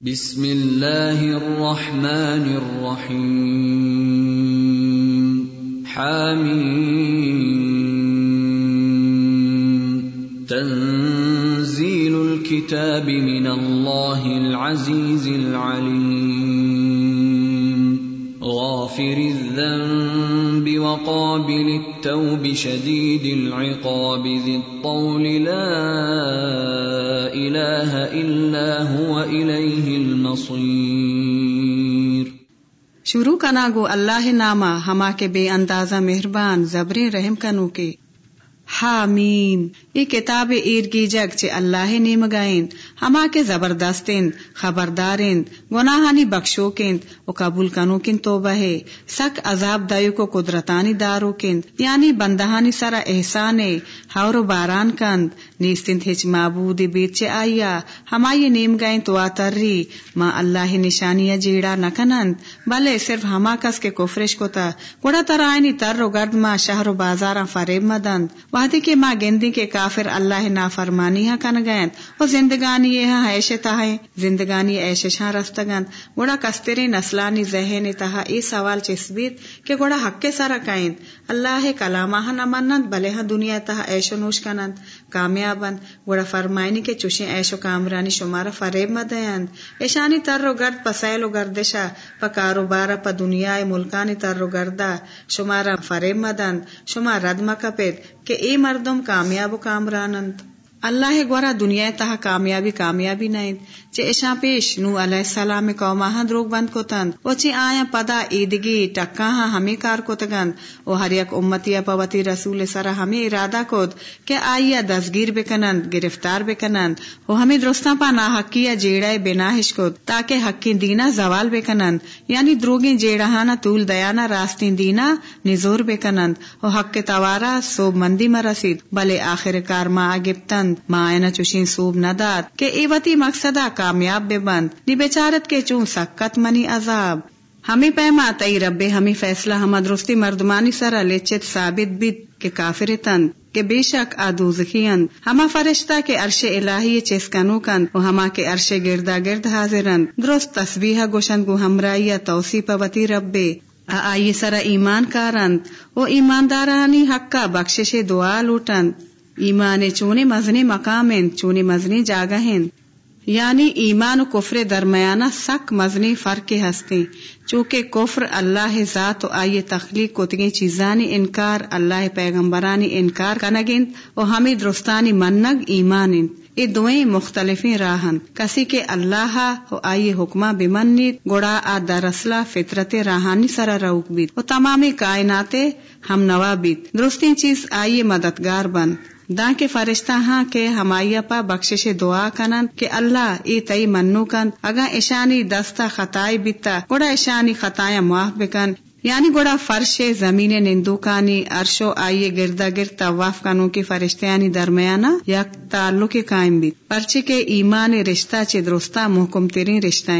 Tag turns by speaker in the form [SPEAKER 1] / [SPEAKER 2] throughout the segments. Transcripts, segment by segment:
[SPEAKER 1] بسم الله الرحمن الرحيم حامين تنزيل الكتاب من الله العزيز العليم غافر وقابل التوب شدید العقاب ذی الطول لا الہ الا هو الیہ المصیر
[SPEAKER 2] شروع کنا گو اللہ نامہ ہما کے بے اندازہ مہربان زبر رحم کنو کے۔ حامیم ای کتاب ایرگی جگ چے اللہ نیم گائیں ہما کے زبردستین، خبردارین، گناہانی بخشو بخشوکند و قبول کنوکن توبہ ہے۔ سک عذاب دایو کو قدرتانی داروکند یعنی بندہانی سرا احسان حور و باران کند۔ نیستن ہچ معبود بیت چے آیا۔ ہمائی نیم گائیں تو آتری۔ ما اللہ نشانی جیڑا نکنند۔ بلے صرف ہما کس کے کفرش کو تا گڑا ترائنی تر و گرد ما شہر و بازاراں فریب مدند۔ وحدی کے ماں گندی کے کافر اللہ نا فرمانی کن گئن وہ زندگانی یہ ایشے تہا زندگانی ایشے شاہ رستگند گوڑا کستری نسلانی ذہن تہا ای سوال چسبیت کہ گوڑا حق کے سارا کائند اللہ کلامہ نہ منند بلے ہاں دنیا تہا ایش و نوش کنند کامیابند گوڑا فرمائنی کے چوشیں ایش و کامرانی شمارا فریب مدیند ایشانی تر و گرد پسائل و گردشا پا کاروبارا پا دنیا ملکانی تر و گردا شمارا فریب مدند شما رد مکپید کہ اے مردم کامیاب و کامرانند اللہ گورا دنیا تہا کامیابی کامیابی نہیں چے اشا پیش نو علیہ السلام قوما ہاں دروگ بند کو تند او چی آیا پدا ایدگی ٹکا ہاں ہمیں کار کو تگند او ہر یک امتی پوتی رسول سرا ہمیں ارادہ کود کہ آئیا دزگیر بکنند، گرفتار بکنند۔ او ہمیں درستان پا نا حقیہ جیڑا بناہش کود تاکہ حقی دینا زوال بکنند۔ یعنی دروگیں جیڑا ہاں طول دیانا راستین دینا نزور بکنند۔ او حق توارا سوب مندی مرسید۔ بلے آخر کار ما آگبتند ما اینا چوشین سوب نداد کہ ایوتی مقصدہ کامیاب بے بند، نی بیچارت کے چون سکت منی عذاب۔ ہمیں پیما تئی رب ہمیں فیصلہ ہم درستی مردمانی سرا لچت ثابت بیت کے کافر تند، کہ بے شک آدوزخین ہما فرشتہ کے عرش الہی چیسکنو کند، و ہما کے عرش گردا گرد حاضرند۔ درست تصویح گوشند گو ہمرائی توصیف وتی ربے۔ آئی سرا ایمان کارند، و ایماندارانی حقا بخشش دعا لوٹند۔ ایمان چونے مزنی مقام چونے مزنی جاگہ یعنی ایمان و کفر درمیانہ سک مزنی فرق ہستے چونکہ کفر اللہ ذات و آئیے تخلیق کتگی چیزانی انکار، اللہ پیغمبرانی انکار کنگند و ہمیں درستانی منگ ایمان یہ دوئیں مختلف راہن کسی کے اللہ و آئیے حکمہ بمنید گڑا آ درسلہ فطرت راہانی سرا روک بیت۔ و تمامی کائنات ہم نوا بیت۔ درستی چیز آئیے مددگار بند۔ دا کے فرشتہ ہاں کے ہمایا پا بخشش دعا کنند کہ اللہ ای تئی منو کند اگا ایشانی دستا خطائی بیتا گوڑا ایشانی خطایا معاف بکن۔ یعنی گوڑا فرش زمین نندوکانی ارشو آئیے گردا گرد طواف کنو کی فرشتیانی درمیانہ یک تعلق قائم بیت۔ پرچے کے ایمان رشتہ چے درستہ محکم تیرین رشتہ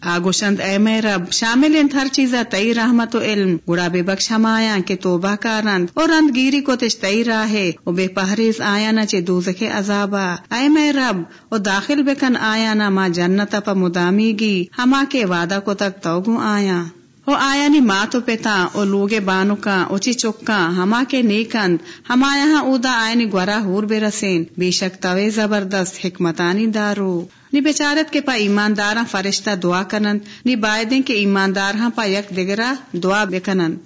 [SPEAKER 2] آگوشند اے میں رب، شامل انت ہر چیزا تئی رحمت و علم۔ گڑا بے بخش ہم آیا کہ توبہ کارند اور رند گیری کو تش تئی راہے او بے پہریز آیا نہ چے دوزخ عذابا۔ اے میں رب، او داخل بکن آیا نہ ماں جنت پا مدامی گی ہما کے وعدہ کو تک توگو آیا۔ او آیا نی ماں تو پتا او لوگے بانو کا اوچی چکا ہما کے نیکند، ہما یہاں اودا آئے نی گورا ہور بے رسین۔ بے شک توے زبردست حکمتانی دارو۔ نی بیچارت کے پا ایمانداراں فرشتہ دعا کنند، نی بائدیں کے ایماندار ہاں پا یک دگرا دعا بکنند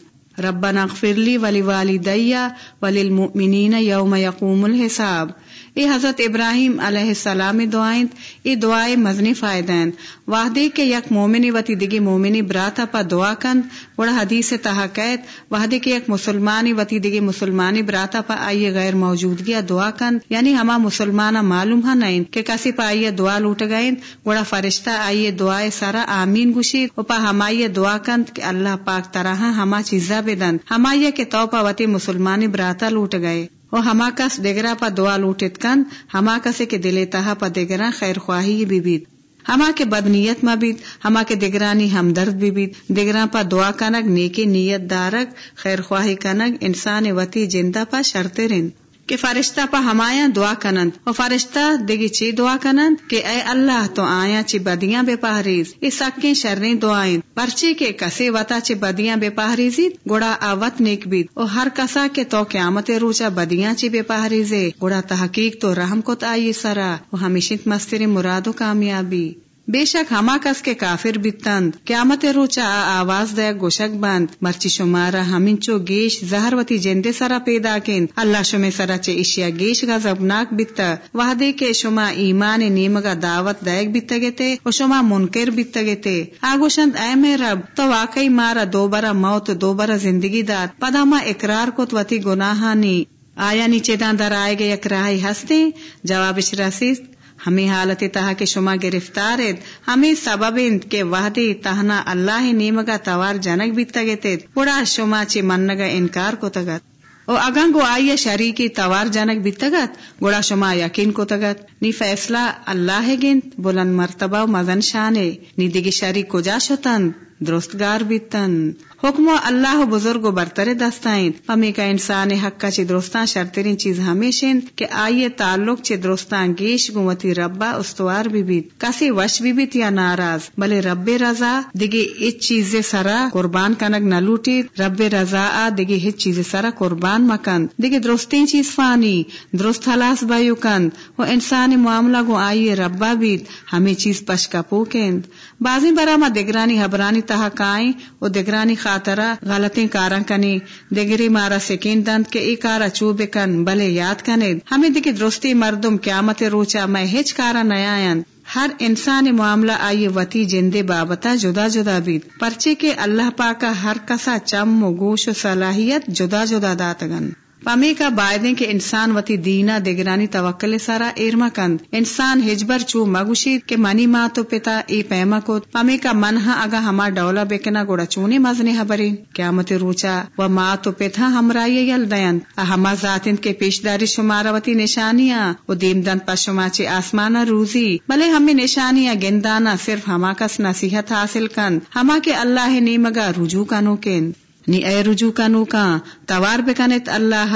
[SPEAKER 2] ربنا اغفر لی ولی والدیا وللمؤمنین یوم یقوم الحساب۔ اے حضرت ابراہیم علیہ السلام دعائیں، اے دعائیں مزنی فائدین۔ واہدے کے یک مومنی وتی دگی مومنی براتا پا دعا کند۔ وڑا حدیث تحقیت وحدے کے یک مسلمانی وتی دگی مسلمانی براتا پا آئیے غیر موجودگی دعا کند۔ یعنی ہما مسلمانا معلوم ہاں نہیں کہ کسی پا آئیے دعا لوٹ گئیں وڑا فرشتہ آئیے دعائے سارا آمین گوشید۔ و پا ہمائیے دعا کند کہ اللہ پاک طرح ہما چیزا بدند ہمائیے کے تو پا وتی مسلمانی براتا لوٹ گئے۔ وہ ہما کس دگرا پا دعا لوٹت کن، ہما کسے کے دلے تہا پا دگرا خیر خواہی بھی بیت۔ ہما کے بدنیت بیت، ہما کے دگرانی ہمدرد بھی بیت۔ دگرا پا دعا کنگ، نیکی نیت دارک، خیر خواہی کنگ، انسان وتی جندہ پا شرط رند۔ کہ فرشتہ پا ہمایا دعا کنند۔ و فرشتہ دگی چی دعا کنند کہ اے اللہ تو آیا چی بدیاں بے پہریز۔ اس سکیں شرنی دعائیں۔ پرچی کے کسی وطا چی بدیاں بے پہریزید گوڑا آوت نیک بید۔ او ہر کسا کے تو قیامت روچا بدیاں چی بے پہریزے۔ گوڑا تحقیق تو رحم کو آئی سرا۔ وہ ہمیشت مستری مرادو کامیابی۔ بے شک ہما کس کے کافر بتند قیامت روچا آواز دیا گوشک بند. مرچی شمارا ہمینچو گیش زہروتی جندے سرا پیدا کن اللہ شمی سرا چے اشیا گیش گا زبناک بیتا. وحدے کے شما ایمان نیمگا دعوت دائک بیتا گیتے و شما منکر بیتا گیتے. آگوشند اے میں رب، تو واقعی مارا دوبارہ موت، دوبارہ زندگی داد پدا ما اقرار کت وتی گناہانی. آیا نیچے دان در آئے گے یک ہستے؟ جوابش رسیست ہمیں حالت تہا کے شما گرفتار ہمیں سبب کے وحدی تہنا اللہ نیمگا توار جنک بھی تگت پڑا شما چی منگا انکار کو تگت او اگن گو آئیے شریکی توار جنک بھی تگت گوڑا شما یقین کو تگت نی فیصلہ اللہ گنت بلند مرتبہ مزن شانے نی دیگی شریک کجا شتن درستگار بیتن حکم اللہ بزرگ و برتر دستائیں ہمیں کا انسان حق کا چی درستان شرطرین چیز ہمیشن کہ آئیے تعلق چی درستان گیش گوتی ربا استوار بھی بیت کسی وش بھی بیت یا ناراض بلے رب رضا دگی اچ چیز سرا قربان کنگ نہ لوٹی رب رضا آ دگی ہچ چیز سرا قربان مکند دگی درستین چیز فانی درست حلاس بایو کند وہ انسان معاملہ گو آئیے ربا بیت ہمیں چیز پشکا پوکند بازی برا ما دگرانی حبرانی تہا کائیں و دگرانی خاطرہ غلطیں کارا کنی۔ دگری مارا سکین دند کے ای کارا چوب کن، بلے یاد کنید ہمیں دیکھ درستی مردم قیامت روچا میں ہچ کارا نیائن ہر انسان معاملہ آئی وتی جندے بابتا جدا جدا بیت پرچے کے اللہ پاکا ہر کسا چم و گوش و صلاحیت جدا جدا داتگن۔ پمی کا بائدیں کے انسان وتی دینا دگرانی توکل سارا ایرما کند۔ انسان ہجبر چو مگوشید کے منی ماں تو پتا ای پیما کو۔ پمی کا منہا اگا ہما ڈولا بیکنا گوڑا چونے مزنے حبرین قیامت روچا و ماں تو پتا ہمرائی یل دین۔ ہما ذاتن کے پیشداری شمارا وتی نشانیاں۔ و دیم دن پا شما چی آسمانا روزی۔ بلے ہمیں نشانیاں گندانا صرف ہما کس نصیحت حاصل کند ہما کے اللہ نیمگا رجوع کنو کند نی اے رجوع کا نوکا توار بکنت اللہ،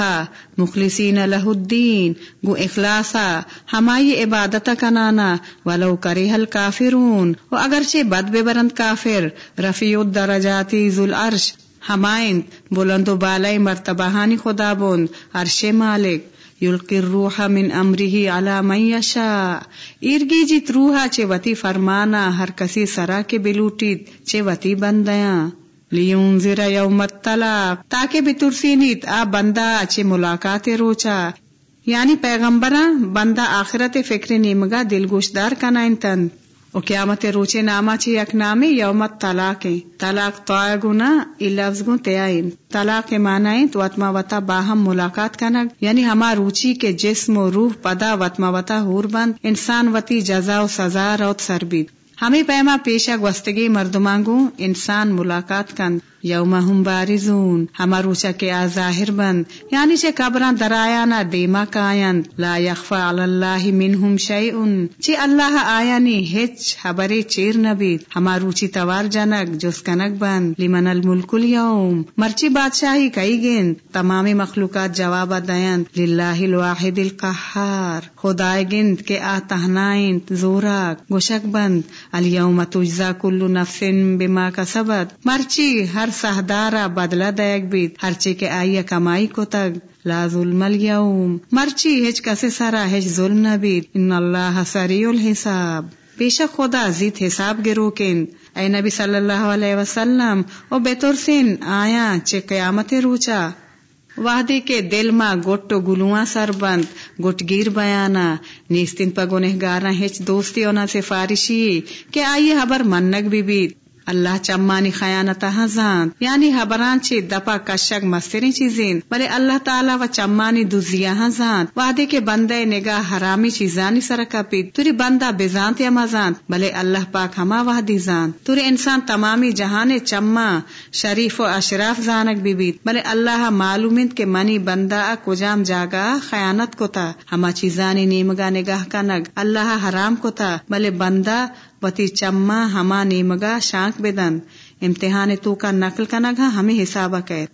[SPEAKER 2] مخلصین لہ الدین، گو اخلاصا ہمائی عبادت کنانا، ولو کرے حل کافرون و اگرچہ بد بے برند کافر، رفیع الدرجاتی ذو العرش ہمائن بلند و بالائی مرتبہانی خدا بند، عرش مالک، یلقی الروح من امرہ علی من یشاء ارگی جیت روحا چے وتی فرمانا، ہر کسی سرا کے بلوٹیت، چے وتی بندیاں۔ لیونذر یوم الطلاق تاکہ بترسی نیت آ بندہ اچھے ملاقات روچا یعنی پیغمبرا بندہ آخرت فکر نیمگا دل گوشدار کنائن تن او قیامت روچے ناما چی یک نامی یومت طلاق طلاق تو گنا ای لفظ گو تیائن طلاق معنی تو وطما وطا باہم ملاقات کنگ یعنی ہما روچی کے جسم و روح پدا وطما وطا ہور بند انسان وتی جزا و سزا روت سربید ہمیں پیما پیشہ گوستگی مردمانگو انسان ملاقات کند یوم ہم بارزون ہما روچا کے آظاہر بند. یعنی چے قبران درایانا دیما کائن لا یخفا علی اللہ منہم شیئن. چے اللہ آیانی ہچ حبری چیر نبید ہما روچی توار جنک جس کنک بند. لمن الملک اليوم مرچی بادشاہی کئی گن تمامی مخلوقات جواب دین. للہ الواحد القہار. خدای گند کے آ تہنائن. زوراک گوشک بند. الیوم تجزا کل نفس بما کسبت. مرچی ہر سہدارا بدلا دیک بیت، ہر چی کے آئیے کمائی کو تگ، لا ظلم اليوم مرچی ہچ کسے سارا ہچ ظلم نہ بیت۔ ان اللہ سریع الحساب۔ بیشک خدا زیت حساب گرو کن اے نبی صلی اللہ علیہ وسلم، او بیتور سن آیا چے قیامت روچا۔ وحدی کے دل ما گوٹ گلواں سر بند، گٹ گیر بیانا۔ نیستن پا گنہ گارا ہچ دوستی اونا سے فارشی کہ آئیے حبر منگ بھی بیت۔ اللہ چمانی خیانتا ہزان یعنی حبران چی دپا کشک مستری چیزیں بلے اللہ تعالی و چمانی دزیا ہزان۔ وعدے کے بندے نگاہ حرامی چیزانی سرکا پید توری بندہ بزانت یا مزان، بلے اللہ پاک ہما وحدی زان۔ توری انسان تمامی جہان چما شریف و اشراف زانک بھی بید بلے اللہ معلومت کے منی بندہ کجام جاگا خیانت کو تا ہما چیزانی نیمگا نگاہ کنگ، اللہ حرام کو تا بلے بندہ وتی چما ہما نیمگا شانک بدن امتحان تو کا نقل کنگ ہمیں حسابہ کہ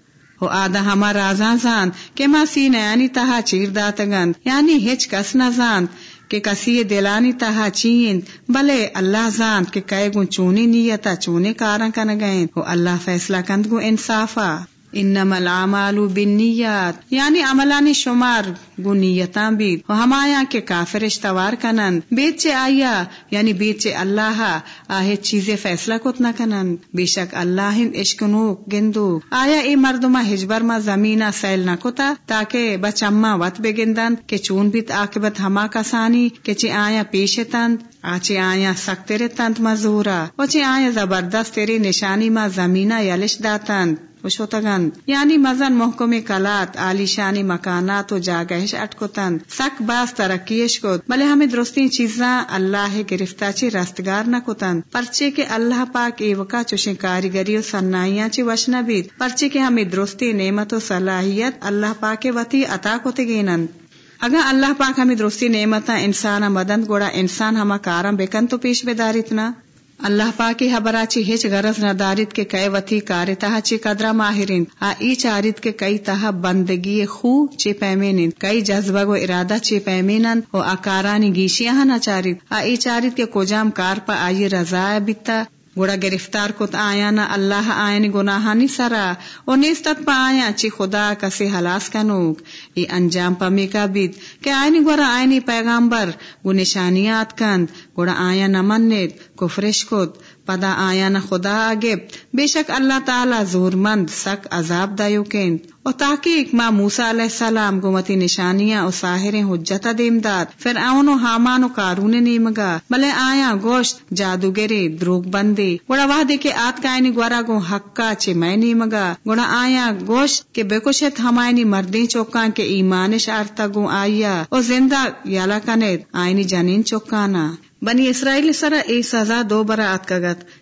[SPEAKER 2] و آدھا ہما رازاں زاند کہ ما سینیانی تہا چیر داتگند یعنی ہچ کس نہ زاند کہ کسی دلانی تہا چین بلے اللہ زاند کہ کئے گو چونی نیتا چونے کاراں کن گئیں و اللہ فیصلہ کند گو انصافا انما العمال بالنیات یعنی عملانی شمار، گو نیتاں بید. و ہمایا کے کافر اشتوار کنند. بیت چے آیا یعنی بیت چے اللہ آہے چیزیں فیصلہ کت نہ کنند. بے شک اللہ عشقنوک گندو. آیا ای مردما ہجبر ما زمینہ سیل نہ کتا، تاکہ بچما وط بگندند، کہ چون بیت عاقبت ہما کسانی، کہ چے آیا پیش تند، آچے آیا سخت تیرے تند مزورا و چے آیا زبردست تیری نشانی ما زمینہ یلش داتند. وشوتگند یعنی مزن محکم کلات عالی شانی مکانات و جاگہش اٹکتند سک باس ترقیش کت. بلے ہمیں درستی چیزاں اللہ گرفتہ چی رستگار نہ کتند پرچے کے اللہ پاک ایوکا چوشیں کاریگری و سنائیاں چی وشن بید. پرچے کے ہمیں درستی نعمت و صلاحیت اللہ پاک وتی عطا کتے گینند اگر اللہ پاک ہمیں درستی نعمت انسان مدن گوڑا انسان ہما کارم بکن تو پیش بدارتنا اللہ پاکی حبرا ہچ غرض نہ دارت کے کئے وتی کار تہا چی قدرہ ماہرین۔ آ ای چارت کے کئی تہا بندگی خو چی پیمینن کئی جذبہ و ارادہ چی پیمینن او آکارانی گیشیاں نہ چارت آ ای چارت کے کوجام کار پا آئی رضا بیتا گوڑا گرفتار کت آیا نہ اللہ آئین گناہانی سرا، او نیستت پا آیا چی خدا کسی حلاس کنوک۔ ای انجام پا میکا بید کہ آئین گورا آئینی پیغامبر گو نشانیات کند، گوڑا آیا نہ کفرش کت۔ پدا آیا نہ خدا آگے۔ بے شک اللہ تعالی زور مند سک عذاب دایو کند و تحقیق ما موسیٰ علیہ السلام گمتی نشانیاں و ساہر حجت دیم داد پھر اون و حامان و کارون نیمگا بلے آیا گوشت جادوگری دروگ بندی گوڑا وحدے کے آت کائنی گورا گو حقا چے میں نیمگا گوڑا آیا گوشت کے بکشت ہمائنی مردیں چوکان کے ایمان شارتا گو آیا۔ و زندہ یالا کنید، آئینی جنین چوکانا بنی اسرائیل سرا ای سزا دو برا آت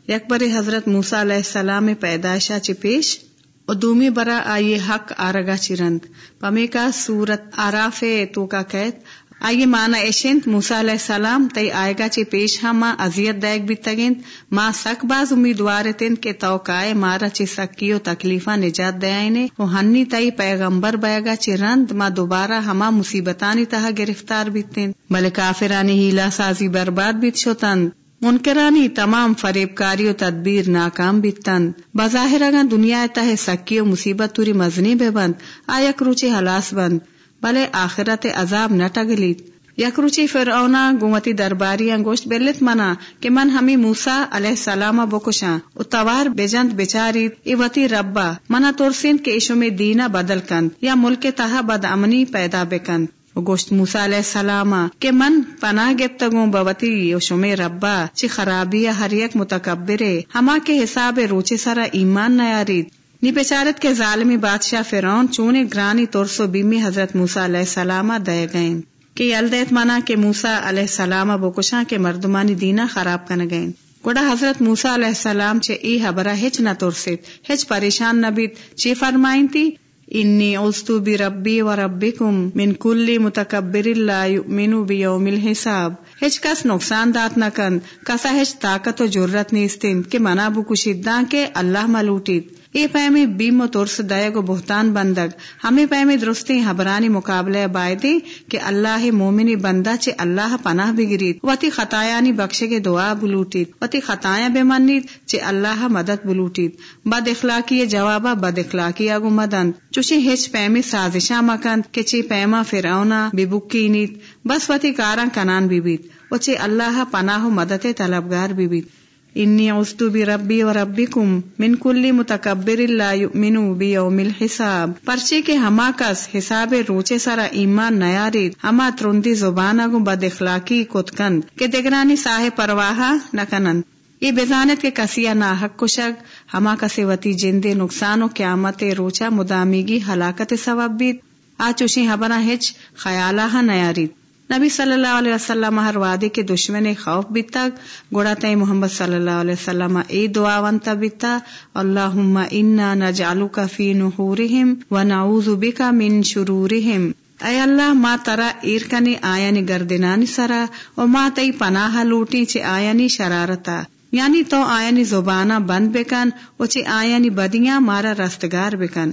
[SPEAKER 2] یکبر یک حضرت موسیٰ علیہ السلام پیدائشہ چی پیش و دومی برا آئیے حق آرگا چرند پمی کا سورت آراف تو کا قید آئیے مانا ایشنت موسیٰ علیہ السلام تی آئے گا چی پیش ہم ماں ازیت دائک بھی تگند ماں سک باز امیدوار تین کے توقع مارا چی سکی و تکلیفہ نجات دیائنے و ہنی تی پیغمبر بیگا چی رند، ماں دوبارہ ہما مصیبتانی تہا گرفتار بیتین بلے کافرانی ہیلا سازی برباد بیت شوتند منکرانی تمام فریب کاری و تدبیر ناکام بیتن بظاہر اگا دنیا تہ سکی و مصیبت توری مزنی بے بند۔ آیک روچی حلاس بند۔ بلے آخرت عذاب نہ ٹگلیت یک روچی فرعونا گومتی درباری گوشت بلت منا کہ من ہمی موسا علیہ السلام بکشاں۔ اتوار بجند بچاری ای وتی ربا منا ترسین کے ایشو میں دینا بدل کند یا ملک تہا بد امنی پیدا بکند گوشت موسا علیہ السلام کہ من پناہ گفتگوں بوتی شمی ربا چی خرابی ہر یک متکبرے۔ ہما کے حساب روچے سرا ایمان نیارید نی پیچارت کے ظالمی بادشاہ فرعون چونے گرانی ترسو بیمی حضرت موسا علیہ السلام دے گئیں کہ یلدیت منا کے موسا علیہ السلام بکشاں کے مردمانی دینا خراب کن گئیں گوڑا حضرت موسا علیہ السلام چے ای حبرہ ہچ نہ ترسیت ہچ پریشان نبیت چی فرمائن تھی انی اوستو بی ربی و ربکم من کلی متکبر لا یؤمنو بیوم الحساب۔ ہچ کس نقصان دات نہ کند کسا ہچ طاقت و جرت نیستین کہ منا بو کشیداں کے اللہ ملوٹید۔ اے پیمی بیم و ترس دائگ و بہتان بندگ، ہمیں پیمی درستی، حبرانی مقابلے بائدی کہ اللہ مومنی بندہ چے اللہ پناہ بگرید وتی خطایانی بخشے کے دعا بلوٹید۔ وتی خطایاں بے منید چے اللہ مدد بلوٹید۔ بد اخلاقی جوابا بد اخلاقی اگو مدن چوشی ہچ پیمی سازشاں مکند کہ چی پیما فرعونا بے بکی بس وتی کاراں کنان بیبید وچے اللہ پناہ و مدد طلبگار بیبید انی عستو بی ربی و ربکم من کلی متکبر لا یؤمنو بیوم الحساب. پرچے کے ہما کس حساب روچے سارا ایمان نیارید ہما ترندی زبان اگو بد اخلاقی کتکند کہ دگرانی ساہ پرواہا نکنند یہ بزانت کے کسیا ناحق کشک ہما کسی وتی جندے نقصان و قیامت روچا مدامیگی ہلاکت ثواب بید. آچوشی حبنا ہچ خیالہ نیارید نبی صلی اللہ علیہ وسلم ہر وعدے کے دشمن خوف بیتا گوڑا تئی محمد صلی اللہ علیہ وسلم، اے دعا ونتا بیتا، اللہم انا نجعلک فی نحورہم ونعوذ بکا من شرورہم۔ اے اللہ، ما ترا ایرکنی آیانی گردنانی سرا و ما تئی پناہ لوٹی چے آیانی شرارتا۔ یعنی تو آیانی زبانہ بند بکن و چے آیانی بدیاں مارا رستگار بکن۔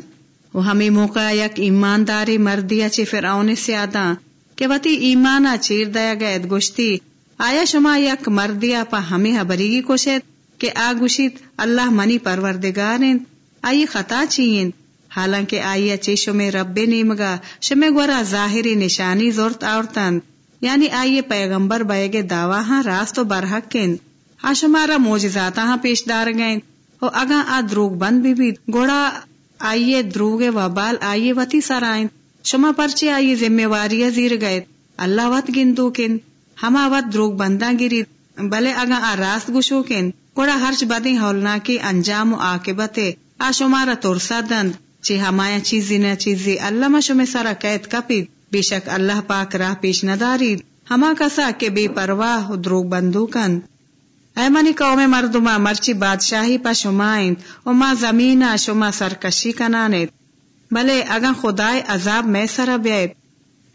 [SPEAKER 2] و ہمیں موقع یک ایمانداری مردیا چی فرعون سیاداں کہ وتی ایمانا چیر دیا گئے گشتی آیا شما یک مردیا پا ہمیں حبریگی کوشت کہ آ گوشت اللہ منی پروردگارین آئی خطا چین حالانکہ آئی اچے شمے رب نیمگا شمے گورا ظاہری نشانی زورت آورتن یعنی آئیے پیغمبر بیگے دعوی ہاں راست و برحق کن آ شمارا موجزاتا ہاں پیش دار گئیں او اگا آ دروگ بند بھی بھی گوڑا آئیے دروگ وبال آئیے وتی سرائیں شما پرچے آئیے ذمہ واری زیر گئے۔ اللہ وط گندو کن ہما وط دروگ بندہ گری، بلے اگا آ راست گشو کن۔ گوڑا ہرچ بدیں ہولنا کی انجام و آکبتے آ شمارا ترسا دند، چی ہمایا چیزی نہ چیزی اللہ مشو میں سارا قید کپید۔ بے شک اللہ پاک راہ پیش نہ دارید۔ ہما کسا کے بے پرواہ دروگ بندو کند اے منی قوم مردما مرچی بادشاہی پا شمائند و ما زمینا شما سرکشی کنانید۔ بلے اگا خدای عذاب میں سر بیت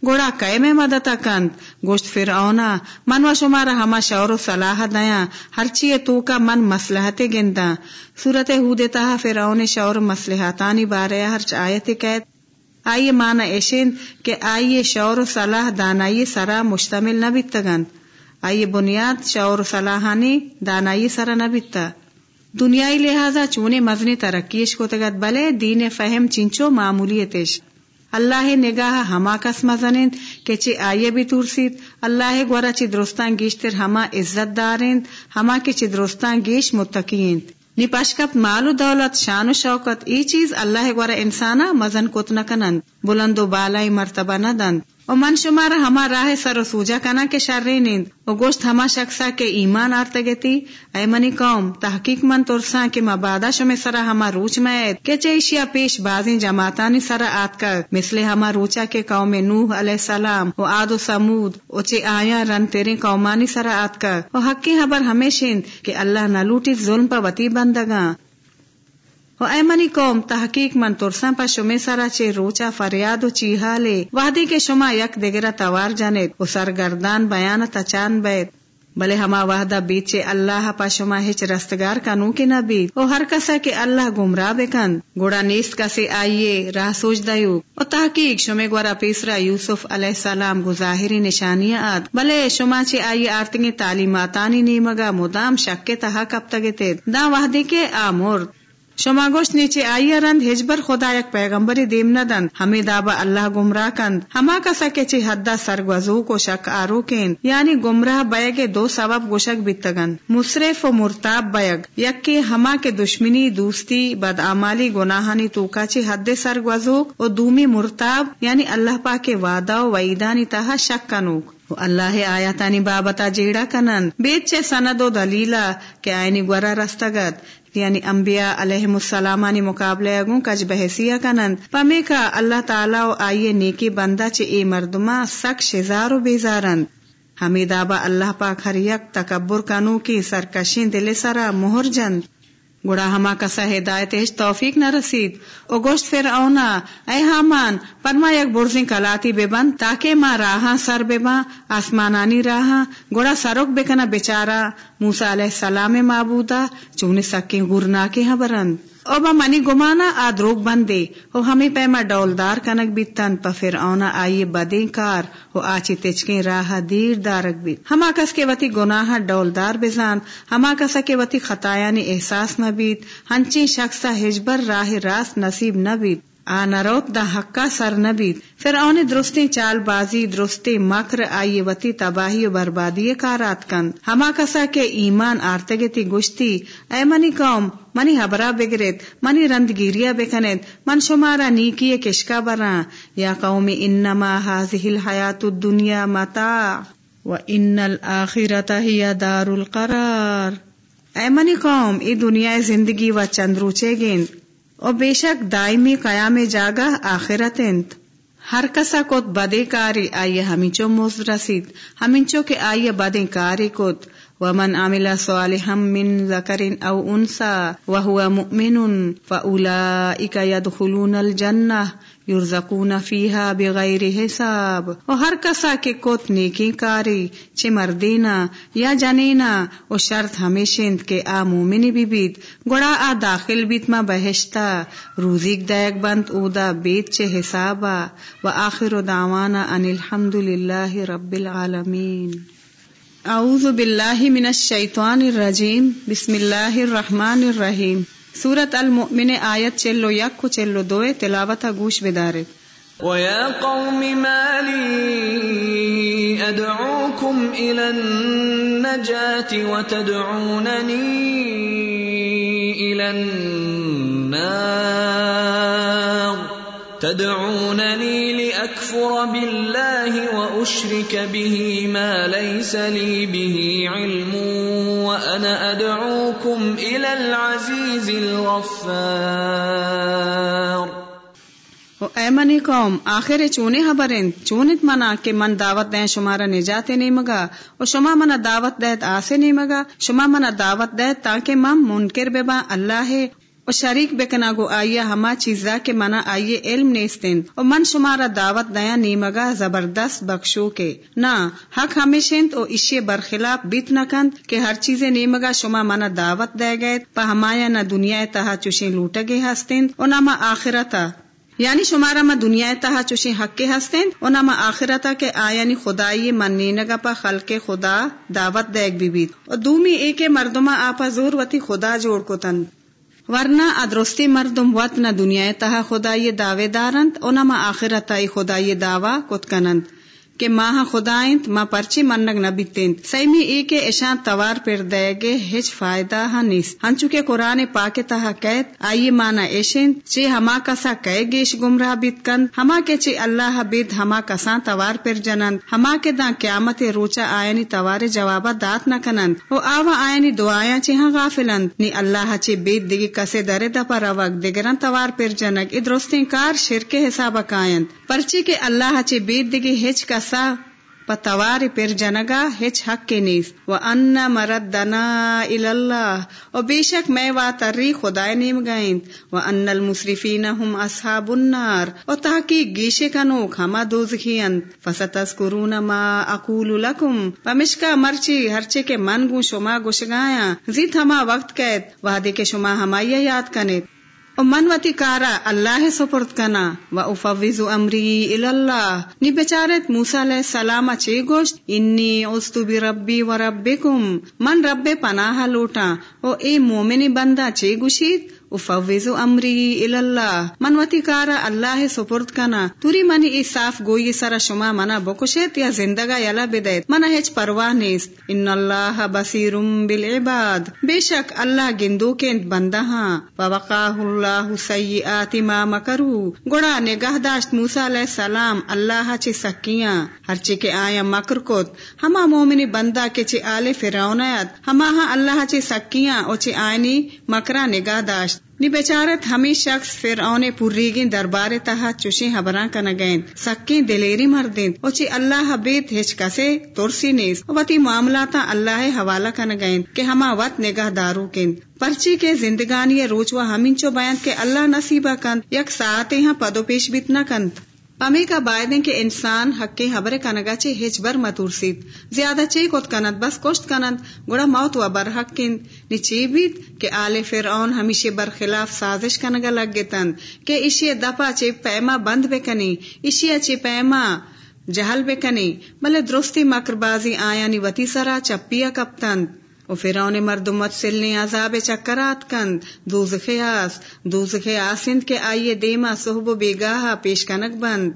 [SPEAKER 2] گوڑا کئے میں مدتا کند گوشت فرعونا، من و شمارا ہما شور و صلاح دیا۔ ہر چیئے تو کا من مسلحت گندا۔ صورت ہود تہا فرعون شور مسلحتانی بارے ہر آیت قید۔ آئیے مانا ایشین کہ آئیے شور و صلاح دانائی سرا مشتمل نہ بیتگند۔ آئیے بنیاد شور و صلاحانی دانائی سرا نہ بیتا۔ دنیای لہذا چونے مزنی ترقیش کو تگت بلے دین فہم چنچو معمولیتش اللہ نگاہ ہما کس مزنین کہ چی آئیے بھی تورسید۔ اللہ گورا چی درستان گیشتر ہما عزت دارین ہما کے چی درستان گیش متقین نی پشکپ مال و دولت، شان و شوکت، ای چیز اللہ گورا انسانا مزن کت نکنند بلند و بالائی مرتبہ ندند و من شمارا ہما راہ سر و سوجا کنا کے شرری نیند۔ و گوشت ہما شخصا کے ایمان آرتگتی اے منی قوم، تحقیق من ترساں کے مبادہ شمی سرا ہما روچ میں کہ چیشیا پیش بازیں جماعتانی سرا آت کر۔ مثل ہما روچا کے قوم نوح علیہ السلام و آد و سمود و چے آیا رن تیرے قومانی سرا آت کر۔ و حقی خبر ہمیشن کہ اللہ نہ لوٹی ظلم پا وتی بندگاں۔ و اے قوم تحقیق من ترساں پا شمی سرا چے روچا فریاد و چیہا لے وحدی کے شما یک دگرہ توار جانت و سرگردان بیان تچان بیت بلے ہما وحدہ بیت چے اللہ پا شما ہچ رستگار کنو کے نہ بیت و ہر کسا کے اللہ گمراہ بکن. گوڑا نیست کسی آئیے راہ سوچ دیو. و تحقیق شمی گورا پیسرا یوسف علیہ السلام گزاہری نشانیاں آد. بلے شما چے آئیے آرتنگی تعلیماتانی نیمگا مدام شک کے تہا کب تگتے دا وحدی کے آمورد شما گوشت نیچے آئی رند، ہجبر خدا یک پیغمبری دیم ندند. ہمیں دابا اللہ گمراہ کند. ہما کسا کے چی حدہ سرگوزو کو شک آرو کین. یعنی گمراہ بیگ دو سبب گوشک بیتگند. مصرف و مرتاب بیگ. یک کے ہما کے دشمنی، دوستی، بدعمالی، گناہانی توکا چی حد سرگوزوک و دومی مرتاب یعنی اللہ پاک وعدہ و وعیدانی تہا شک کنوک. اللہ آیاتانی بابتا جیڑا کنن بیت سند و دلیلا کہ آئینی گورا رستگت یعنی انبیاء علیہ السلامانی مقابلے اگوں کج بحثیہ کنند پمی کا اللہ تعالیٰ و آئیے نیکی بندہ چے اے مردما سک شزار و بیزارند حمید آبا اللہ پاک ہر یک تکبر کنو کی سرکشین دل سرا مہر جند گڑا ہما کسا ہدایت توفیق نہ رسید۔ او گوشت پھر اونا اے ہامان پرما یک برزیں کلاتی بے بند تاکہ ماں راہاں سر بے باں آسمانانی راہاں گڑا سرک بکنا بیچارا۔ موسیٰ علیہ السلام معبودا چونے سکیں گرنا کے ہاں برند او با منی گمانا آدروگ بندے، او ہمیں پیما ڈولدار کنک بیتن، پا پھر اونا آئیے بدیں کار، او آچی تچکیں راہ دیر دارک بیت۔ ہما کس کے وتی گناہ ڈولدار بزان، ہما کسا کے وتی خطایانی احساس نہ بیت، ہنچی شخصا ہجبر راہ راست نصیب نہ بیت۔ آنروت دا حقا سر نبید پھر آن درستی چال بازی، درستی مکر، آئی وتی تباہی و بربادی کارات کند ہما کسا کے ایمان آرتگتی گشتی۔ اے منی قوم، منی حبرا بگرت منی رندگیریا بکنت من شمارا نیکی کشکا برا۔ یا قوم، انما حاضح الحیات الدنیا متاع و ان الاخرت ہی دار القرار اے منی قوم، ای دنیا زندگی و چندروچے گند اور بے شک دائمی قیام جاگا آخرت انت۔ ہر کسا کوت بدے کاری، آئیے ہمچو موز رسید۔ ہمچو کے آئیے بدے کاری کوت۔ ومن عمل صالحا من ذکر او انسا وهو مؤمن فاولئک يدخلون الجنہ۔ یرزقون فیہا بغیر حساب۔ و ہر کسا کے کوت نیکی کاری چھ مردینا یا جنینا و شرط ہمیشند کے آ مومنی بی بیت۔ گڑا آ داخل بیت ما بہشتا۔ روزیک دائک بند اودا بیت چھ حسابا۔ و آخر دعوانا ان الحمد للہ رب العالمین۔ اعوذ باللہ من الشیطان الرجیم۔ بسم اللہ الرحمن الرحیم۔ سورت المؤمن آیت چلو کو چلو دوے تلاوت گوش بدارے۔
[SPEAKER 1] ويا قوم ما لي أدعوكم إلى النجاة وتدعونني إلى النار تدعونني لأكفر بالله وأشرك به ما ليس لي به علم وأنا أدعوكم إلى العزيز الغفار
[SPEAKER 2] او اے منی قوم، آخر چونے خبریں چونت منا کہ من دعوت دیں شمارا نجات نہیں مگا، او شما منا دعوت دیت آسے نہیں مگا، شما منا دعوت دیت تاکہ من منکر بے با اللہ ہے او شریک بکنا گو آئیے، ہما چیزا کے منا آئیے علم نیستین او من شمارا دعوت دیا نیمگا زبردست بخشو کے۔ نا، حق ہمیشند او اشی برخلاف بیت نہ کند کہ ہر چیزیں نیمگا شما منا دعوت دے گئے۔ پا ہمایا نہ دنیا تہا چوشیں لوٹ گے ہستند او نہ ما آخرتا۔ یعنی شمارا ما دنیا تہا چوشیں حق کے ہستند او نہ ما آخرتا کے آیانی خدائی من نینگا پا خلق خدا دعوت دیگ بی بیت او دومی ایک مردما آپا زور وتی خدا جوڑ کو تند ورنہ ادرستی مردم وط نہ دنیا تہا خدا یہ دعوے دارند، او نہ ما آخرت خدا یہ دعوی کت کنند کہ ماہ خدائند ما پرچی منگ نہ بیتند سیمی ای کے اشان توار پر دے گے ہچ فائدہ ہاں نیست۔ ہن چکے قرآن پاک تہا قید آئیے مانا ایشند چے ہما کسا کئے گیش گمراہ بیت کند ہما کے چے اللہ بید ہما کساں توار پر جنند ہما کے داں قیامت روچا آئینی توار جوابا دات نہ کنند او آوا آئینی دعایاں چے ہاں غافلند نی اللہ چے بید دگی کسے درے دا پر روک دگران توار پر جنگ۔ ادرستین کار شرک حساب کائند پرچی کے اللہ چے بید دگی ہچ کسا پتواری پر جنگا ہچ حق کے نیز و ان مردنا اللہ و بے شک میں وا تری خدائے نیم گئیں و ان المصرفین ہم اصحاب النار و تحقیق گیشے کنو کھما دوزخین فستذکرون ما اقول لکم پمشکا مرچی ہرچے کے من گو شما گشگایا زید ہما وقت قید وعدے کے شما ہمائیہ منوتی کارا اللہ سپرد کنا و افوز امری اللہ نی بچارت موسیٰ علیہ السلام چے گوشت انی استو بی ربی و ربکم من رب پناہ لوٹا او اے مومنی بندہ چے گوشید افوز امری اللہ منوتی کارا اللہ سپرد کنا۔ توری منی ای صاف گوئی سرا شما منا بکشت یا زندگا یلا بدیت۔ منا ہچ پرواہ نیست۔ ان اللہ بصیرم بالعباد۔ بے شک اللہ گندو کے بندہ ہاں۔ ووقاہ اللہ سیئات ما مکرو۔ گڑا نگاہ داشت موسیٰ علیہ السلام اللہ چی سکیاں۔ ہر چی کے آیا مکر کت۔ ہما مومنی بندہ کے چی آل فرعونیت ہما ہاں اللہ چی سکیاں او چی آئینی مکرا نگاہ داشت۔ نی بیچارت ہمی شخص فرعون پوریگین دربار تہا چوشی حبراں کنگین سکی دلیری مردین اوچی اللہ بیت ہچ کسے ترسی نیس وتی معاملاتا اللہ حوالہ کنگین کہ ہما وط نگاہ دارو کن پرچی کے زندگانی روچوا ہمینچو بیان کے اللہ نصیبہ کند، یک ساعتے ہاں پدو پیش بیت نہ کند۔ پمی کا بائدیں کہ انسان حق کے حبر کنگا چے ہچ بر متورسید۔ زیادہ چے کوت کند، بس کوشت کند، گڑا موت و بر حق کند نیچے بیت کہ آل فرعون ہمیشہ برخلاف سازش کنگا لگ گتند کہ اشی دپا چے پیما بند بکنی اشی چے پیما جہل بکنی بلے درستی مکر بازی آیانی وتی سرا چپیا کپتند و فرعون مردمت سلنے عذاب چکرات کند دوزخ آس، دوزخ آسند کے آئیے دیما صحب و بیگاہا پیش کنک بند۔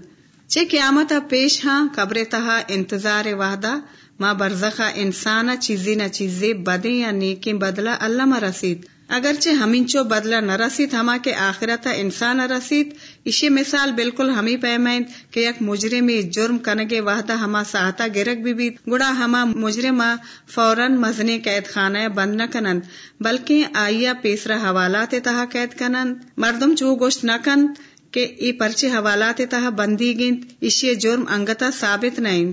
[SPEAKER 2] چے قیامتا پیش ہاں قبر تہا انتظار وحدہ ما برزخا انسانا چیزی نہ چیزیں بدیں یا نیکیں بدلا اللہ ما رسید. اگرچہ ہمینچو بدلا نہ رسید، ہما کے آخرتا انسان رسید اسی مثال بالکل ہمی پیمائن کہ یک مجرم جرم کنگے وحدہ ہما ساہتا گرک بھی بیت گڑا ہما مجرما فوراً مزنے قید خانہ بند نہ کنند، بلکہ آئیا پیسرا حوالات تہا قید کنند. مردم چو گوشت نہ کند کہ ای پرچے حوالات تہا بندی گنت اسی جرم انگتا ثابت نہیں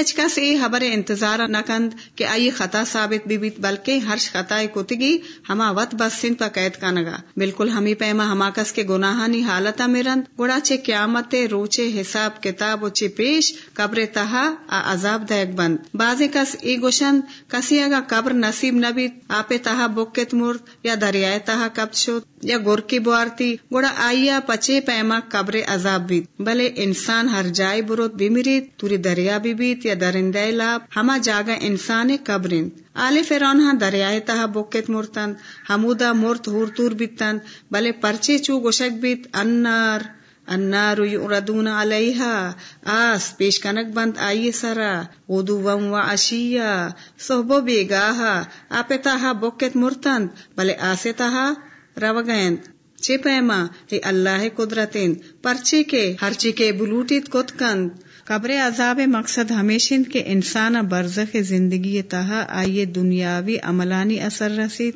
[SPEAKER 2] ہچ کس اے خبر انتظار نہ کند کہ آئی خطا ثابت بھی بیت، بلکہ ہرش خطا کتگی ہما وط بس سن پا قید کا نگا۔ بالکل ہمی پیما ہما کس کے گناہانی حالتا میرند۔ گڑا چے قیامت روچے حساب کتاب چے پیش، قبر تہا آ عذاب دیک بند۔ بازے کس ای گوشند، کسی اگا قبر نصیب نبیت آپ تہا بکت مرد، یا دریائے تہا کب شد، یا گر کی بوارتی۔ گوڑا آئیا پچے پیما قبر عذاب بیت۔ بلے انسان ہر جائے بروت بمیریت توری دریا بھی بیت۔ یا درندے لاب، ہما جاگا انسان قبرند۔ آلے فرون ہاں دریائے تہا بکت مرتن ہمودا مرت ہور تور بیتن، بلے پرچے چو گوشک بیت۔ انار انار یعرضون علیہا، آس پیش کنک بند آئیے سرا۔ ودو وم و اشیا صحبو بیگاہا۔ آپے تاہا بکت مرتند بلے آسے تاہا روگیند۔ چے پیما ہی اللہ قدرتین پرچے کے ہرچی کے بلوٹیت کت کند قبر عذاب مقصد ہمیشن کے انسان برزخ زندگی تہا آئیے دنیاوی عملانی اثر رسید۔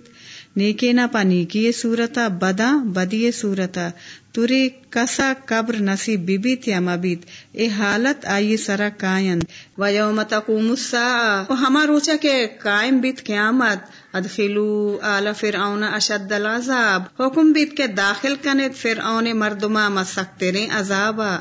[SPEAKER 2] نیکے نہ پا نیکی صورتا بدا بدی صورتا توری کسا قبر نصیب بیبیت یا مبیت اے حالت آئی سرا کائن۔ و یوم تقوم الساعة و ہما روچا کے قائم بیت قیامت۔ ادخلو آل فرعون اشد العذاب۔ حکم بیت کے داخل کنت فرعون مردما مسکترین عذابا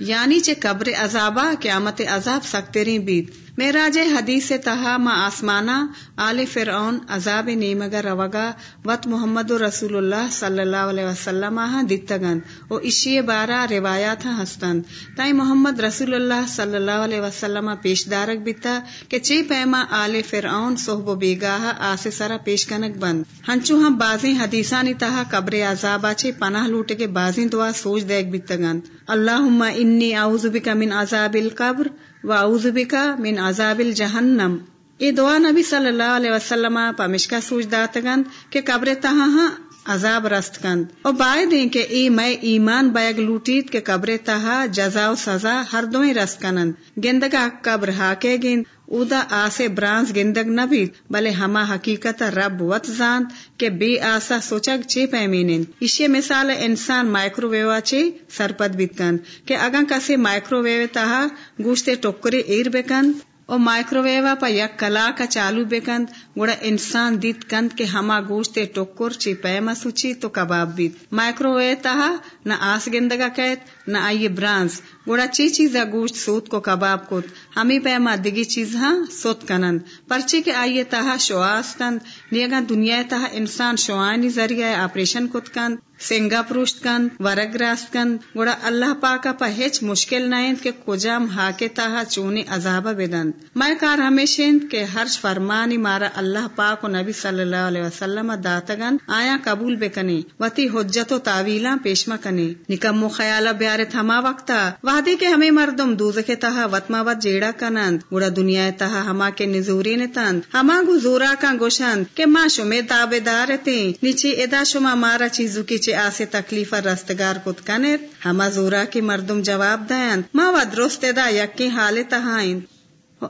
[SPEAKER 2] یعنی چے قبر عذابا قیامت عذاب سکتے رہیں بیت۔ میراج حدیث تہا ما آسمانا، آل فرعون، عذاب نیمگا روگا وط محمد رسول اللہ صلی اللہ علیہ وسلم آہا دیتگن او اشی بارا روایات ہستن۔ تائی محمد رسول اللہ صلی اللہ علیہ وسلم پیش دارک بیتا کہ چی پیما آل فرعون صحب و بیگاہ آسے سرا پیش کنک بند۔ ہنچو ہم بازیں حدیثانی تہا قبر عذابا چے پناہ لوٹے کے بازیں دعا سوچ دیکھ بیتگن۔ اللہم انی اعوذ بکا من عذاب القبر۔ واعوذ بکا من عذاب الجہنم۔ ای دعا نبی صلی اللہ علیہ وسلم پمشکا سوچ داتگند کہ قبر تہاں ہاں عذاب رست کند۔ اور بائے دیں کہ ای میں ایمان بیگ لوٹیت کے قبر تہا جزا و سزا ہر دوئیں رست کنند۔ گندگا قبر ہاکے گند اودا آسے برانز گندگ نبی بلے ہما حقیقت رب وط زاند کہ بے آسا سوچک چے پیمینن اسی مثال انسان مائکرو ویو چے سرپد بیتکند کہ اگا کسے مائکرو ویو تہا گوشتے ٹکرے ایر بکند۔ او مائکرو ویوا پا یک کلا کا چالو بکند گوڑا انسان دیت کند کہ ہما گوشتے ٹکر چی پیما سوچی تو کباب بیت۔ مائکرو ویو تہا نہ آس گندگا کہت، نہ آئیے برانز گوڑا چی چیزا گوشت سوت کو کباب کت ہمی پیما دگی چیز ہاں سوت کنند پرچی کے آئیے تہا شواس کند نیگا دنیا تہا انسان شوانی ذریعہ آپریشن کت کند سنگا پروشت کند ورگ راست کند گوڑا اللہ پاکا پا ہیچ مشکل نائند کہ کجام ہاکے تاہا چونی عذابہ بدند میں کار ہمیشند کہ ہرش فرمانی مارا اللہ پاک و نبی صلی اللہ علیہ وسلم داتگن آیا قبول بکنی وتی حجت و تعویلاں پیشما کنی نکم و خیالہ بیارے تھما وقتا وحدی کے ہمیں مردم دوز کے تہا وطما وط جیڑا کنند گوڑا دنیا تہا ہما کے نزوری نتند۔ ہما گو زورا کا گوشند کہ ما شمے تابے دارتے نیچے ادا شما مارا چیزو کی چے آسے تکلیف رستگار کت کنت ہما زورا کی مردم جواب دین ما و درست ادا یکی حال تہائن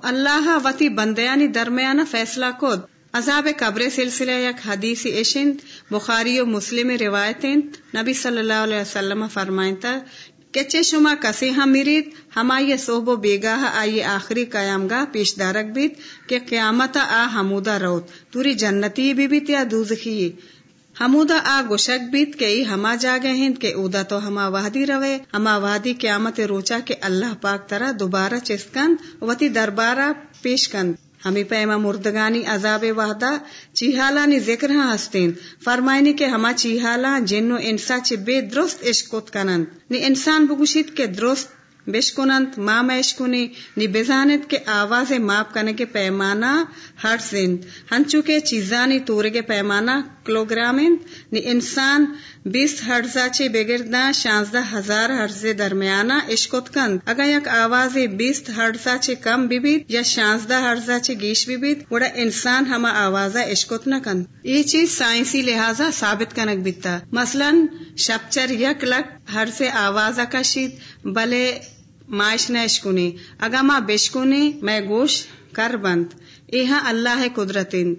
[SPEAKER 2] اللہ وتی بندیانی درمیانہ فیصلہ کد عذاب قبر سلسلہ یک حدیث اشند بخاری و مسلم روایتیں نبی صلی اللہ علیہ وسلم فرمائیں تا کچے شما کسی ہم میرید ہما صحب و بیگاہ آئی آخری قیام گاہ پیش دارک بیت کہ قیامت آ حمودہ روت توری جنتی بھی بیت یا دوزخی۔ حمودہ آ گشک بیت کہ ای ہما جاگے ہند کہ اودا تو ہما وحدی روے۔ ہما وحدی قیامت روچا کہ اللہ پاک ترا دوبارہ چسکند، وتی دربارہ پیش کند۔ ہمیں پیما مردگانی عذاب وحدہ چیحالانی ذکر ہاں ہستین۔ فرمائنی کہ ہما چیحالا جنو انسا چی بے درست عشقت کنند۔ نی انسان بگوشید کہ درست بشکنند ما میشکنی نی بزانت کے آواز ماپ کرنے کے پیمانہ ہر زند ہنچو کے چیزانی تورے کے پیمانہ کلوگرامن نی انسان بیس ہرزا چے بگردہ شانزدہ ہزار ہرز درمیانہ اشکت کند۔ اگر یک آواز بیس ہرزا چے کم بیبیت یا شانزدہ ہرزا گیش بیبیت وڑا انسان ہما آوازہ اشکت نہ کند۔ یہ چیز سائنسی لہذا ثابت کنک بیتا۔ مثلا شپچر یک لک ہر سے کشید، بلے مائش نشکنی اگا ما بشکنی میں گوش کر بند۔ ایہاں اللہ قدرتن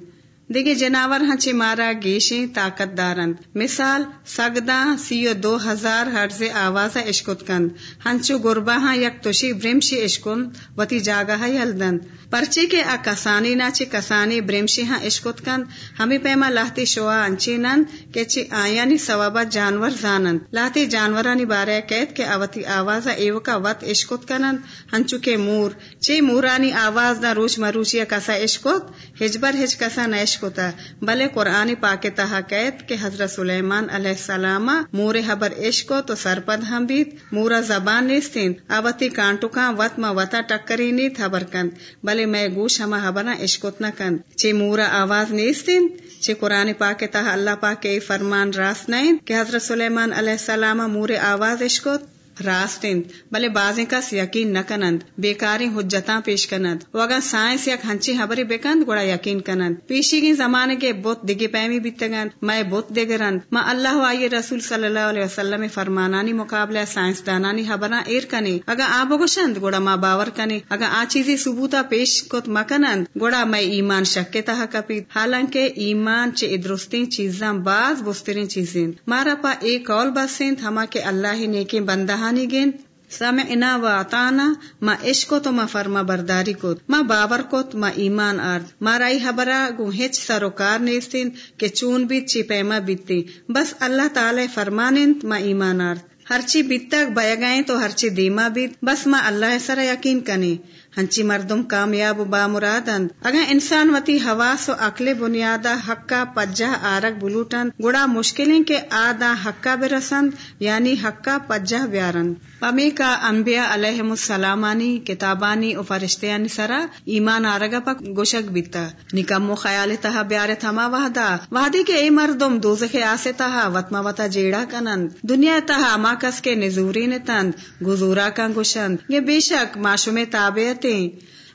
[SPEAKER 2] دیگه جناور ہنچے مارا گیشیں طاقت دارند مثال، سگداں سی و دو ہزار ہرز آواز اشکت کند۔ ہنچو گربا ہاں یک توشی برمشی اشکند وتی جاگہ ہاں یلدند پرچے کے آ کسانی نا چے کسانی برمشی ہاں اشکت کند۔ ہمیں پیما لاہتی شوا انچی نند کہ چی آیانی سوابا جانور زانند۔ لاہتی جانورانی بارے قید کے اوتی آواز ایوکا وط اشکت کنند۔ ہنچو کے مور۔ چے مورانی آواز نہ روچ مروچیا کسا اشکت ہجبر ہج کسا نہ اشکتا بلے قرآن پاک تہا قید کے حضرت سلیمان علیہ السلام مور حبر اشکو تو سرپد ہم بیت مورا زبان نیستین۔ آوتی کانٹوکاں وط ما وطا ٹکری نیت حبر کند بلے میں گوش ہما حبرنا اشکت نہ کند چے مورا آواز نیستین؟ چے قرآن پاک تہا اللہ پاک کے فرمان راست نہیں کہ حضرت سلیمان علیہ السلام مور آواز اشکت راستین بلے بازیں کس یقین نہ کنند، بیکاری حجتاں پیش کنند. و اگر سائنس یک ہنچی خبری بکند گوڑا یقین کنند. پیشی کی زمانے کے بت دگی پیمی بیتگند میں بت دگرند ما اللہ و آئی رسول صلی اللہ علیہ وسلم فرمانانی مقابلہ سائنس دانانی خبراں ایر کنے اگر آ بگوشند گوڑا ما باور کنے اگر آ چیزی ثبوتا پیش کت مکنند گوڑا میں ایمان شک کے کپید. حالانکہ ایمان چے ادرستیں چیزاں بعض بسترین چیزیں. مارا پا ایک قول بسند ہما کے اللہ ہی نیکی بندہ ہاں گین سمعنا و اطانا ما عشق تو ما فرما برداری کو ما باور کو ما ایمان آرد۔ ما رائی حبرا گو ہچ سروکار نیستین کہ چون بیت چی پیما بیتی بس اللہ تعالی فرمانند ما ایمان آرد۔ ہرچی بیتک بیگائیں تو ہرچی دیما بیت۔ بس ما اللہ سر یقین کنی۔ ہنچی مردم کامیاب و بامرادند اگر انسان وتی حواس و عقل بنیادہ حقا پجہ آرک بلوٹند، گڑا مشکلیں کے آدھا حقا برسند یعنی حقا پجہ بیارند۔ پمی کا انبیاء علیہ السلامانی کتابانی و فرشتیانی سرا ایمان آرگا پک گوشک بیتا نکم و خیال تہا بیار تھما وحدا وحدی کے اے مردم دوزخ آسے تہا وطما وطا جیڑا کنند دنیا تہا ما کس کے نزوری نتند گزورا کا گوشند یہ بے شک معشوم تابعتیں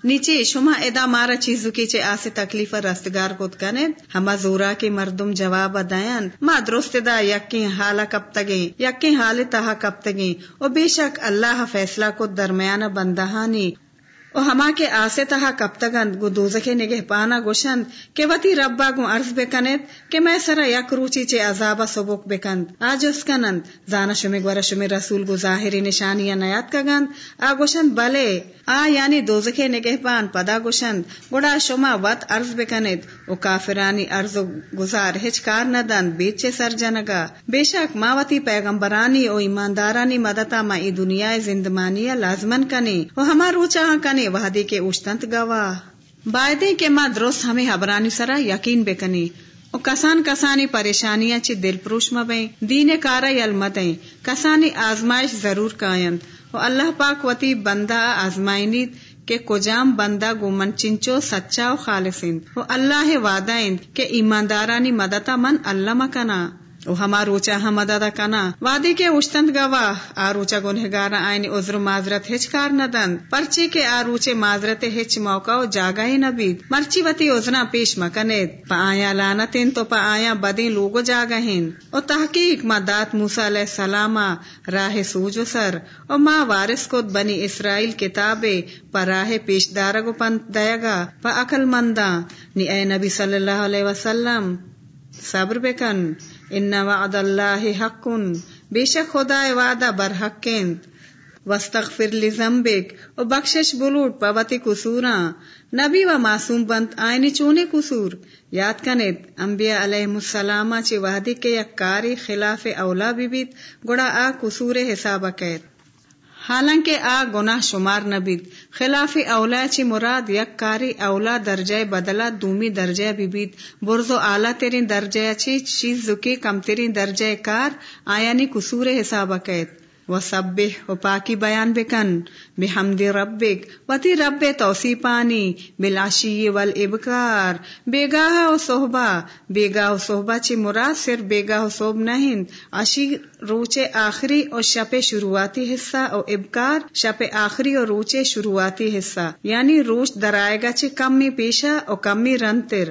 [SPEAKER 2] نیچے شما ادا مارا چیزو کی چے آسے تکلیف رستگار کت کنے۔ ہما زورا کے مردم جواب دائن۔ ما درست دا یکی حالا کب تگیں یکی حال تہا کب تگیں او بے شک اللہ فیصلہ کو درمیان بندہانی۔ او ہما کے آسے تہا کب تگند گو دوزخے نگہ پانا گوشند کہ وتی ربا گو عرض بکنت کہ میں سرا یک روچی چے عذابا سبک بکند آج اس کنند زانا شمی گورا شمی رسول گو ظاہری نشانی نیات کگند آ گوشند بلے آ یعنی دوزخے نگہ پان پدا گوشند گوڑا شما وط عرض بکنت او کافرانی عرض گزار ہچ کار بیچے سر جنگا بے شک ماوتی پیغمبرانی او ایماندارانی مدتا ما ای دنیا زندمانی لازمن کنے او ہما روچا کنے وحدی کے اوشتنت گواہ بائدے کے ماں درست ہمیں حبرانی سرا یقین بکنی او کسان کسانی پریشانیاں چی دل پروش مبیں دین کارا یلمتیں کسانی آزمائش ضرور کائند او اللہ پاک وتی بندہ آزمائنید کہ کجام بندہ گومن چنچو سچا و خالصین او اللہ وعدائند کہ ایماندارانی مدتا من اللہ مکنا۔ او ہما روچا ہم مدد کنا۔ وادی کے اشتند گواہ، آ روچا گنہگارا آئین عذر معذرت ہچ کار ندن پرچی کے آ معذرت ہچ موقع جاگا ہی نبید مرچی وتی عذرا پیش مکنید پا آیا لانتین تو پا آیا بدین لوگو جاگا ہین۔ او تحقیق ما دات موسیٰ علیہ السلام راہ سوجو سر۔ او ما وارث کد بنی اسرائیل کتابے پا راہ پیش دارگو پنت دیگا پا عقل مندہ نی اے نبی صلی اللہ علیہ وسلم، صبر بکن۔ ان وعد اللہ حق. بے شک خدا وعدہ برحق وستغفر لذنبک. او بخشش بلوٹ پوتی قصوراں نبی و معصوم بنت آئینی چونے قصور. یاد کنید، انبیاء علیہ السلام چی وحدی کے یک کاری خلاف اولا بیت گڑا آ قصور حساب قید. حالانکہ آ گناہ شمار نبید. خلاف اولا چی مراد یک کاری اولا درجہ بدلا دومی درجہ بیبید برزو اعلی ترین درجہ چی چیز زکی کم ترین درجہ کار آیانی قصور حساب قید و سب و پاکی بیان بکن۔ بحمد ربک۔ وتی رب توصیفانی۔ بلاشی ول ابکار بیگاہ و صحبہ۔ بیگاہ و صحبہ چی مراد صرف بیگاہ و صحب نہیں اشی روچے آخری اور شپ شروعاتی حصہ اور ابکار شپ آخری اور روچے شروعاتی حصہ۔ یعنی روچ درائے گا چی کمی پیشہ اور کمی رنتر۔